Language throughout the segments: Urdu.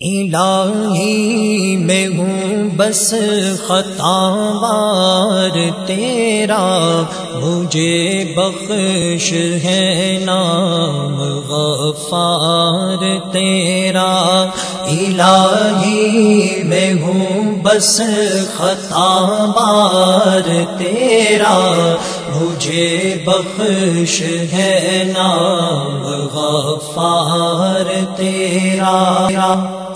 الہی میں ہوں بس خطا بار تیرا، مجھے بخش ہے نام غفار تیرا۔ الہی میں ہوں بس خطا تیرا مجھے بخش ہے نام غفار تیرا۔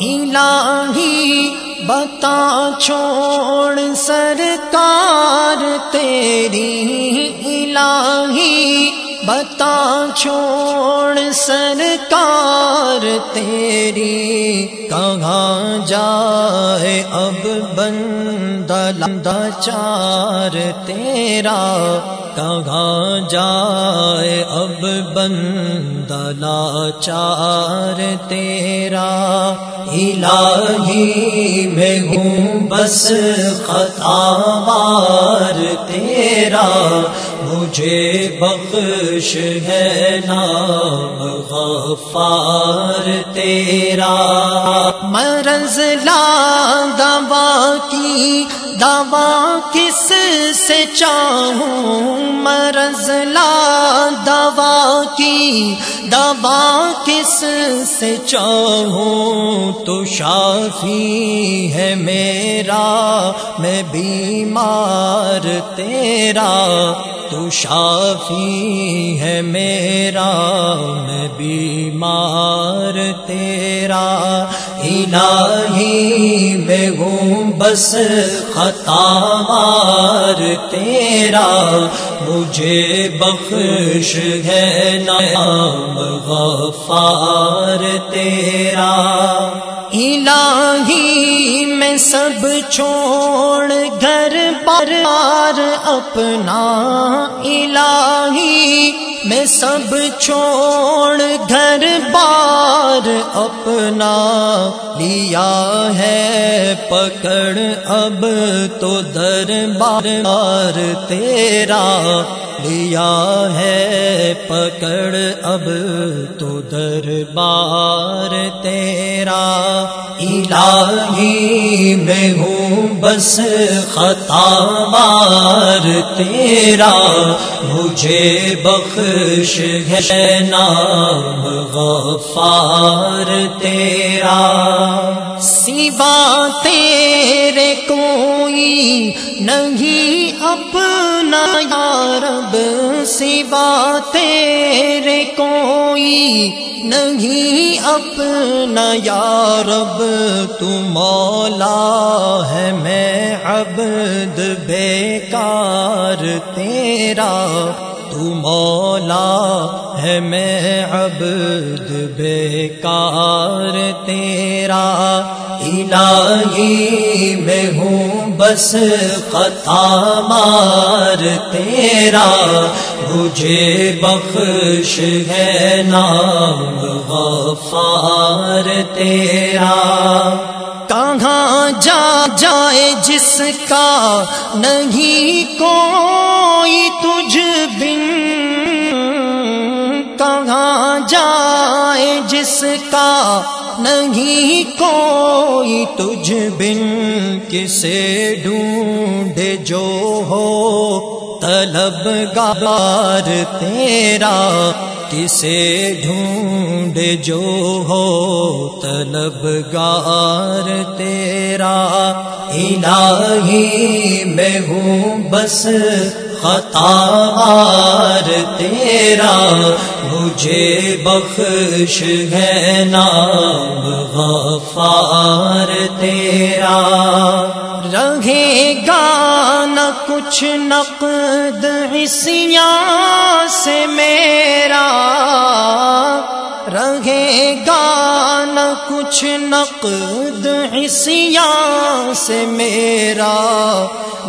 الہی بتا چھوڑ سرکار تیری۔ الہی بتا چھوڑ سرکار تیری۔ کہاں جائے اب بندہ لندہ چار تیرا۔ کہاں جائے اب بندہ لاچار تیرا۔ الہی میں ہوں بس خطا بار تیرا۔ مجھے بخش ہے نام غفار تیرا۔ مرض لا دبا کی، دوا کس سے چاہوں؟ مرض لا دوا کی، دوا کس سے چاہوں؟ تو شافی ہے میرا، میں بیمار تیرا۔ تو شافی ہے میرا، میں بیمار تیرا۔ الہی میں ہوں بس خطا مار تیرا۔ مجھے بخش ہے نام غفار تیرا۔ الہی میں سب چھوڑ گھر پر اپنا الہی میں سب چھوڑ گھر بار اپنا لیا ہے پکڑ اب تو در بار تیرا لیا ہے پکڑ، اب تو در بار تیرا۔ الہی میں ہوں بس خطا مار تیرا۔ مجھے بخش ہے نام غفار تیرا۔ سوا تیرے کوئی نہیں اپنا یارب سوا تیرے کوئی نہیں اپنا یارب مولا ہے میں عبد بیکار تیرا۔ تو مولا ہے میں عبد بیکار تیرا الہی میں ہوں بس قطع مار تیرا مجھے بخش ہے نام غفار تیرا کہاں جا جائے جس کا نہیں کوئی تجھ جس کا نہیں کوئی تجھ بن کسے ڈھونڈے جو ہو طلب گار تیرا کسے ڈھونڈ جو ہو طلب گار تیرا الہی میں ہوں بس خطار تیرا، مجھے بخش ہے نام غفار تیرا۔ رہے گا نہ کچھ نقد حسیاں سے میرا۔ رہے گا نہ کچھ نقد حسیاں سے میرا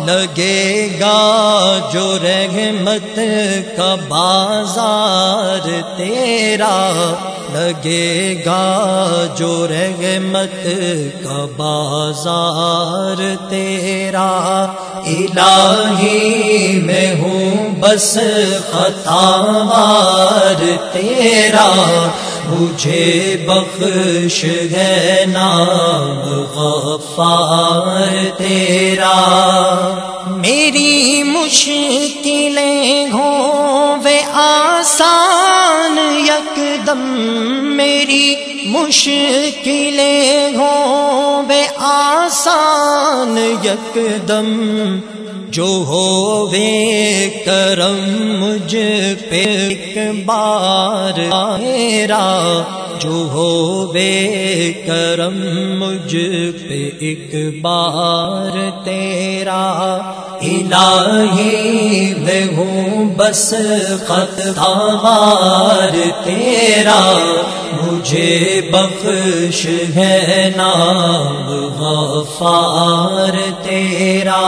لگے گا جو رحمت کا بازار تیرا لگے گا جو رحمت کا بازار تیرا الہی میں ہوں بس خطا مار تیرا، مجھے بخش ہے نام غفار تیرا۔ میری مشکلیں ہوں وہ آسان یک دم میری مشکلیں یک دم جو ہو وے کرم مجھ پہ ایک بار میرا جو ہو وے کرم، مجھ پہ ایک بار تیرا الہی میں ہوں، بس خط خطار تیرا۔ مجھے بخش ہے نام غفار تیرا۔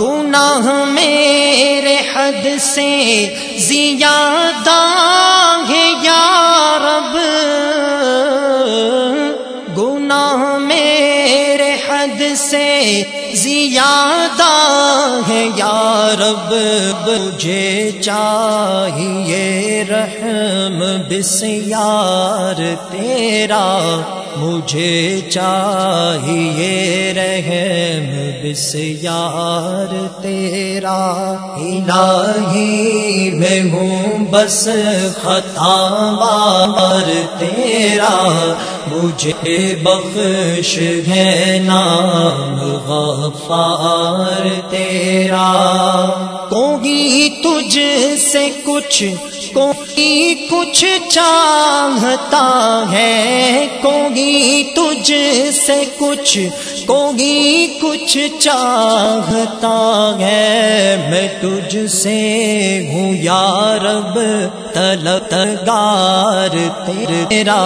گناہ میرے حد سے زیادہ ہے یا سے زیادہ ہے یا رب مجھے چاہیے رحم بسیار تیرا مجھے چاہیے رحم بسیار تیرا الہی میں ہوں بس خطا بار تیرا۔ مجھے بخش ہے نام غفار تیرا۔ کوئی تجھ سے کچھ کوئی کچھ چاہتا ہے کوگی تجھ سے کچھ کوگی کچھ چاہتا ہے۔ میں تجھ سے ہوں یا رب تلت گار تیرا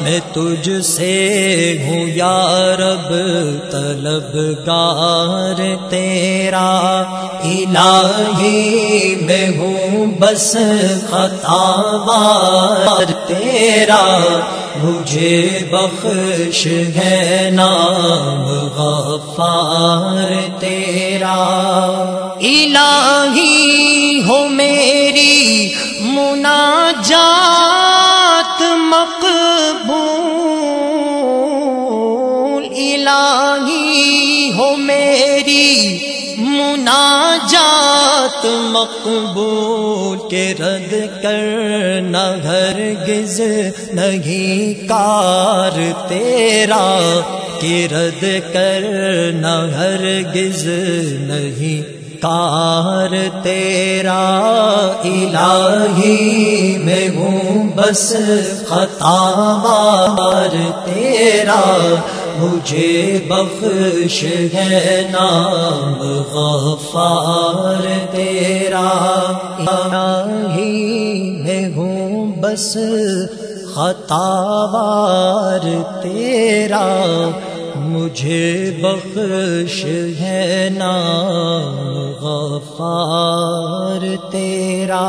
میں تجھ سے ہوں یا رب، طلب گار تیرا۔ الہی میں ہوں بس خطا بار تیرا۔ مجھے بخش ہے نام غفار تیرا۔ الہی ہو میری مناجات۔ مقبول الہی ہو میری مناجات مقبول کے رد کرنا ہرگز نہیں کار تیرا کے رد کرنا ہرگز نہیں کار تیرا الہی میں ہوں بس خطا بار تیرا مجھے بخش ہے نام غفار تیرا الہی میں ہوں بس خطا بار تیرا مجھے بخش ہے نام غفار تیرا